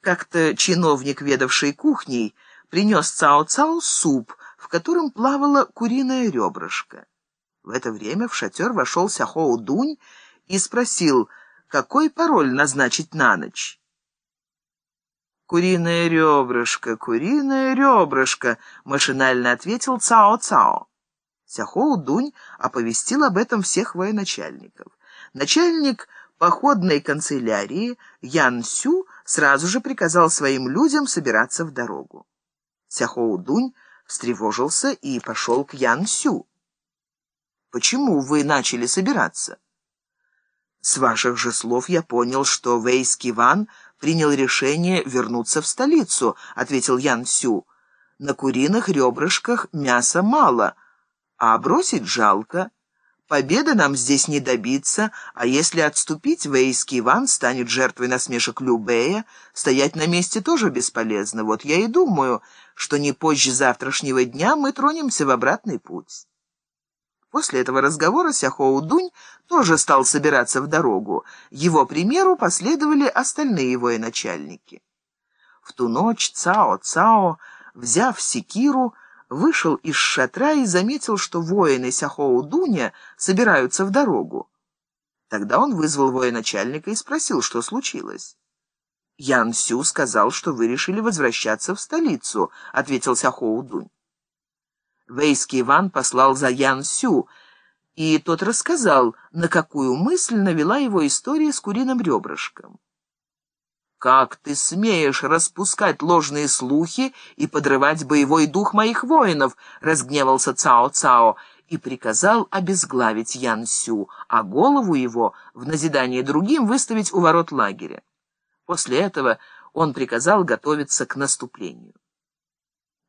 Как-то чиновник, ведавший кухней, принес Цао-Цао суп, в котором плавало куриное ребрышко. В это время в шатер вошел Сяхоу Дунь и спросил, какой пароль назначить на ночь. «Куриное ребрышко, куриное ребрышко», — машинально ответил Цао-Цао. Сяхоу Дунь оповестил об этом всех военачальников. Начальник походной канцелярии Ян Сю сразу же приказал своим людям собираться в дорогу. Сяхоу Дунь встревожился и пошел к Ян Сю. «Почему вы начали собираться?» «С ваших же слов я понял, что Вейский Ван принял решение вернуться в столицу», — ответил Ян Сю. «На куриных ребрышках мяса мало, а бросить жалко». Победы нам здесь не добиться, а если отступить, Вейский Иван станет жертвой насмешек Любея, стоять на месте тоже бесполезно. Вот я и думаю, что не позже завтрашнего дня мы тронемся в обратный путь». После этого разговора Сяхоу Дунь тоже стал собираться в дорогу. Его примеру последовали остальные военачальники. В ту ночь Цао Цао, взяв секиру, вышел из шатра и заметил, что воины Сяхоу Дуня собираются в дорогу. Тогда он вызвал военачальника и спросил, что случилось. «Ян Сю сказал, что вы решили возвращаться в столицу», — ответил Сяхоу Дунь. Вейский Иван послал за Ян Сю, и тот рассказал, на какую мысль навела его история с куриным ребрышком. «Как ты смеешь распускать ложные слухи и подрывать боевой дух моих воинов?» — разгневался Цао-Цао и приказал обезглавить Ян Сю, а голову его в назидание другим выставить у ворот лагеря. После этого он приказал готовиться к наступлению.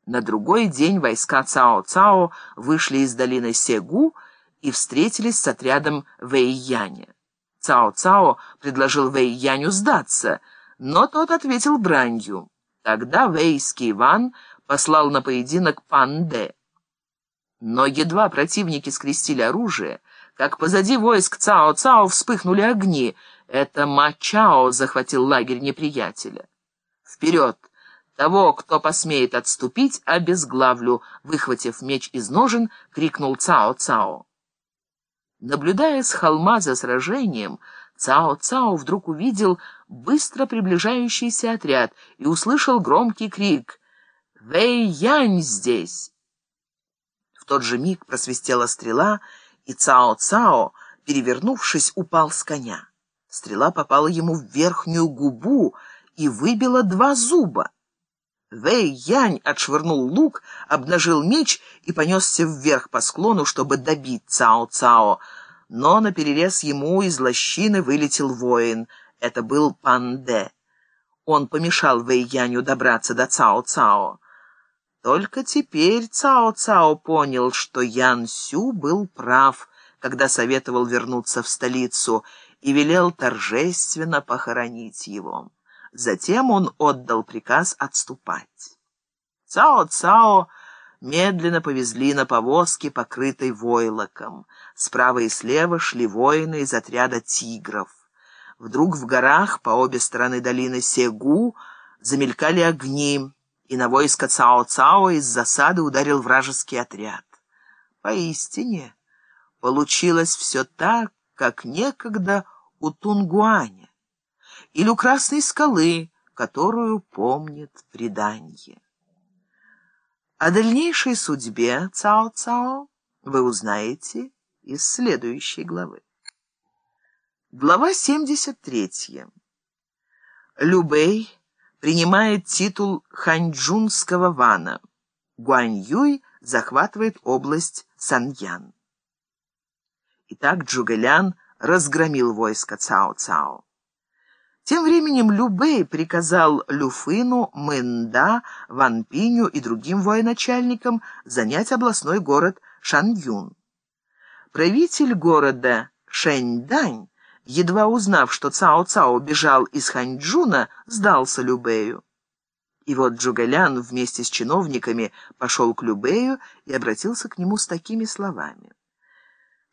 На другой день войска Цао-Цао вышли из долины Сегу и встретились с отрядом Вэйяня. Цао-Цао предложил Вэйяню сдаться — но тот ответил бранью. Тогда Вейский Иван послал на поединок Панде. Но едва противники скрестили оружие, как позади войск Цао-Цао вспыхнули огни. Это Ма-Чао захватил лагерь неприятеля. «Вперед! Того, кто посмеет отступить, обезглавлю!» Выхватив меч из ножен, крикнул Цао-Цао. Наблюдая с холма за сражением, Цао-Цао вдруг увидел быстро приближающийся отряд и услышал громкий крик «Вэй-Янь здесь!». В тот же миг просвистела стрела, и Цао-Цао, перевернувшись, упал с коня. Стрела попала ему в верхнюю губу и выбила два зуба. Вэй-Янь отшвырнул лук, обнажил меч и понесся вверх по склону, чтобы добить Цао-Цао, но наперерез ему из лощины вылетел воин. Это был Панде. Он помешал Вэйяню добраться до Цао-Цао. Только теперь Цао-Цао понял, что Ян Сю был прав, когда советовал вернуться в столицу и велел торжественно похоронить его. Затем он отдал приказ отступать. Цао-Цао медленно повезли на повозке, покрытой войлоком. Справа и слева шли воины из отряда тигров. Вдруг в горах по обе стороны долины Сегу замелькали огни, и на войско Цао-Цао из засады ударил вражеский отряд. Поистине, получилось все так, как некогда у Тунгуаня или у Красной скалы, которую помнит предание. О дальнейшей судьбе Цао-Цао вы узнаете из следующей главы. Глава 73. Любэй принимает титул ханьчжунского вана. Гуань-Юй захватывает область Саньян. Итак, Джугэлян разгромил войско Цао-Цао. Тем временем Любэй приказал Люфыну, Мэнда, Ван Пиню и другим военачальникам занять областной город Шаньюн. Правитель города Шэньдань, едва узнав, что Цао-Цао бежал из Ханьчжуна, сдался Любэю. И вот Джугалян вместе с чиновниками пошел к Любэю и обратился к нему с такими словами.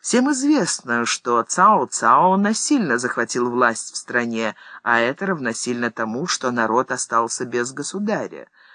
Всем известно, что Цао-Цао насильно захватил власть в стране, а это равносильно тому, что народ остался без государя.